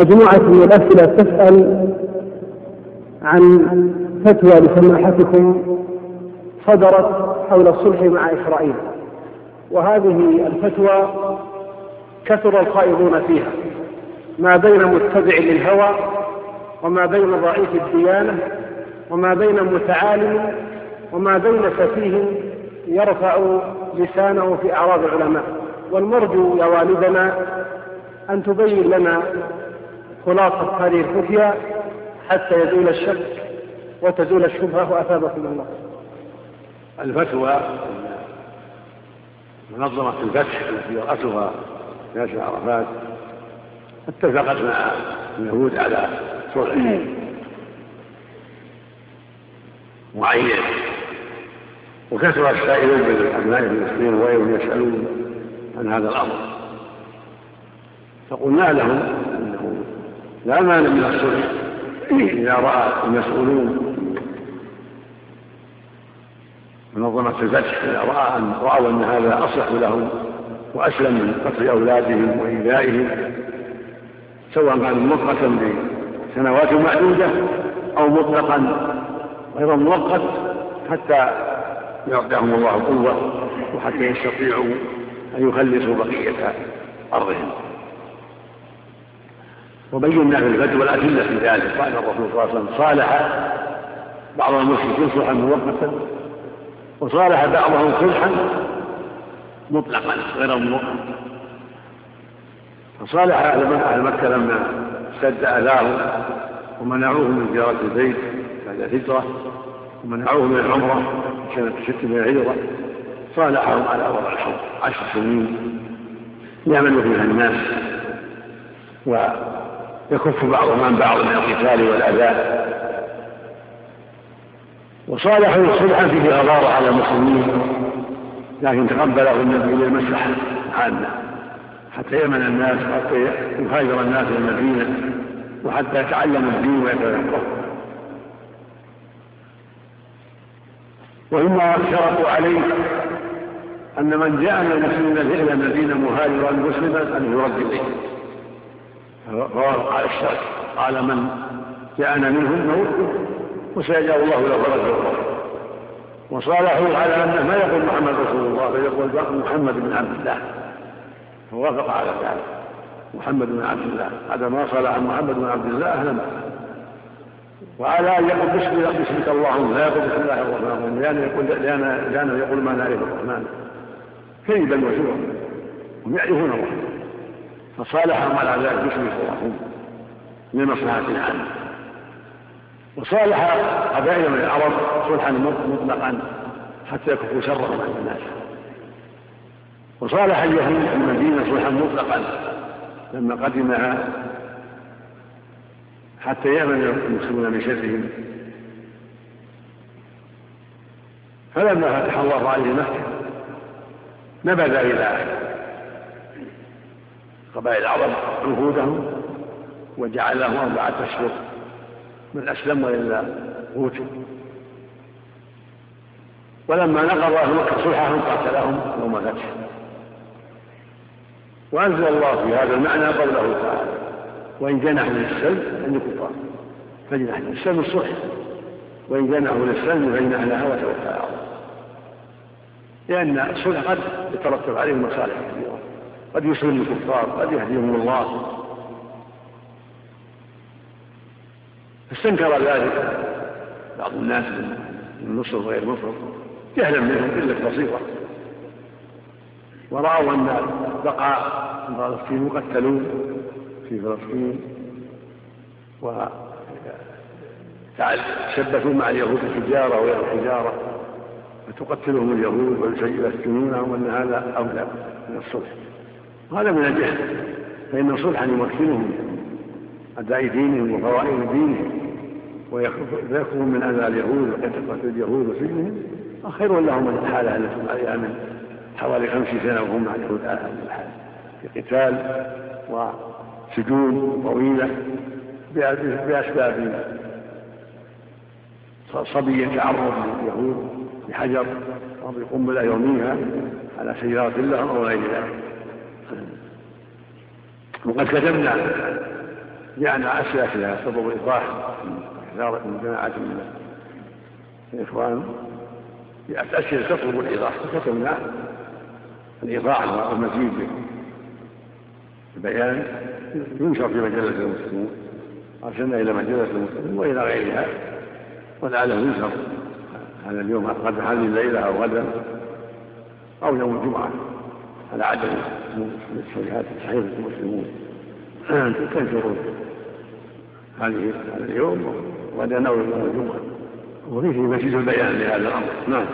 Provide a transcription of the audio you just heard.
مجموعة من الأسئلة تسأل عن فتوى لسماحتكم صدرت حول الصلح مع إسرائيل. وهذه الفتوى كثر الخائضون فيها. ما بين متبع للهوى وما بين ضعيف الديانة وما بين متعالم وما بين سفيه يرفع لسانه في أعراض العلماء. والمرجو يا والدنا أن تبين لنا خلاصة هذه الفتيا حتى يزول الشك وتزول الشبهة وأثابكم الله. الفتوى منظمة الفتح التي رأسها ياسر عرفات اتفقت مع اليهود على صلح معين. وكثر السائلون من ابناء المسلمين وغيرهم يسألون عن هذا الأمر. فقلنا لهم لا مانع من الصلح إذا رأى المسؤولون منظمة الفتح إذا رأى أن رأوا أن هذا أصلح لهم وأسلم من قتل أولادهم وإيذائهم سواء كان مؤقتا بسنوات معدودة أو مطلقا غير مؤقت حتى يعطيهم الله قوة وحتى يستطيعوا أن يخلصوا بقية أرضهم. وبينا في الفتوى الأدلة في ذلك. قال الرسول صلى الله عليه وسلم صالح بعض المشركين صلحا مؤقتا وصالح بعضهم صلحا مطلقا غير مؤقت فصالح أهل مكة لما اشتد أذاهم ومنعوه من زيارة البيت بعد الهجرة ومنعوه من العمرة كانت ست من الهجرة صالحهم على وضع الحرب عشر سنين يعمل فيها الناس ويكف بعضهم عن بعض من القتال والأذى. وصالحوا صلحا فيه غضارة على المسلمين لكن تقبله النبي للمصلحة العامة حتى يأمن الناس وحتى يهاجر الناس إلى المدينة وحتى يتعلموا الدين ويتفقهوا وهم شرطوا عليه أن من جاء من المسلمين إلى المدينة مهاجرا مسلما أن يرد إليه. فوافق على الشرط قال من جاءنا منهم نرده وسيجعل الله له الله وصالحوا على أنه ما يقول محمد رسول الله بل يقول محمد بن عبد الله. فوافق على ذلك. محمد بن عبد الله. هذا ما صالح محمد بن عبد الله أهلا. وعلى أن يقول بسم بسمك اللهم لا يقول بسم الله الرحمن الرحيم. لأن يقول لأن لأن يقول ما نعرف الرحمن. كذبا وزورا هم يعرفون الله فصالحهم على ذلك بسم اللهم لمصلحه العامه وصالح قبائل من العرب صلحا مطلقا حتى يكفوا شرهم عن الناس. وصالح اليهود في المدينة صلحا مطلقا لما قدمها حتى يأمن المسلمون من شرهم. فلما فتح الله عليه مكه نبذ إلى قبائل العرب عهودهم وجعل لهم أربعة أشهر من أسلم وإلا قوتوا ولما نقضوا أهل مكة صلحهم قاتلهم يوم الفتح. وأنزل الله في هذا المعنى قوله تعالى وإن جنحوا للسلم فان كفار. فجنح للسلم الصلح. وإن جنحوا للسلم فجنح لها وتوكل على الله لأن الصلح قد يترتب عليه مصالح كثيرة. قد يسلم الكفار قد يهديهم الله. فاستنكر ذلك. بعض الناس من مصر وغير مصر جهلا منهم قله بسيطه ورأوا أن بقاء فلسطين مقتلون في فلسطين. وشبثوا مع اليهود الحجارة وغير الحجارة. فتقتلهم اليهود ويسجنونهم وأن هذا أولى من الصلح. وهذا من الجهل. فإن صلحا يمكنهم أداء دينهم وفوائد دينهم ويكفرون من أذى اليهود وقتل اليهود وسجنهم خير لهم من الحالة التي هم عليها من حوالي خمس سنة وهم مع اليهود على هذه الحال. في قتال وسجون طويلة بأسباب صبي يتعرض لليهود بحجر أو بقنبلة يوميها على سيارة لهم أو غير ذلك. وقد كتبنا أسئلة فيها سبب الإيضاح من جماعة من الإخوان. أسئلة تطلب الإيضاح. فكتبنا الإيضاح والمزيد البيان. ينشر في مجلة المسلمين. أرسلنا إلى مجلة المسلمين وإلى غيرها. ولعله ينشر هذا اليوم غدا هذه الليلة أو غدا أو يوم الجمعة. على عدد الصحيحات صحيحة المسلمون. تنشر هذه هذا اليوم غدا أو يوم الجمعة وفيه مزيد البيان لهذا الأمر. نعم.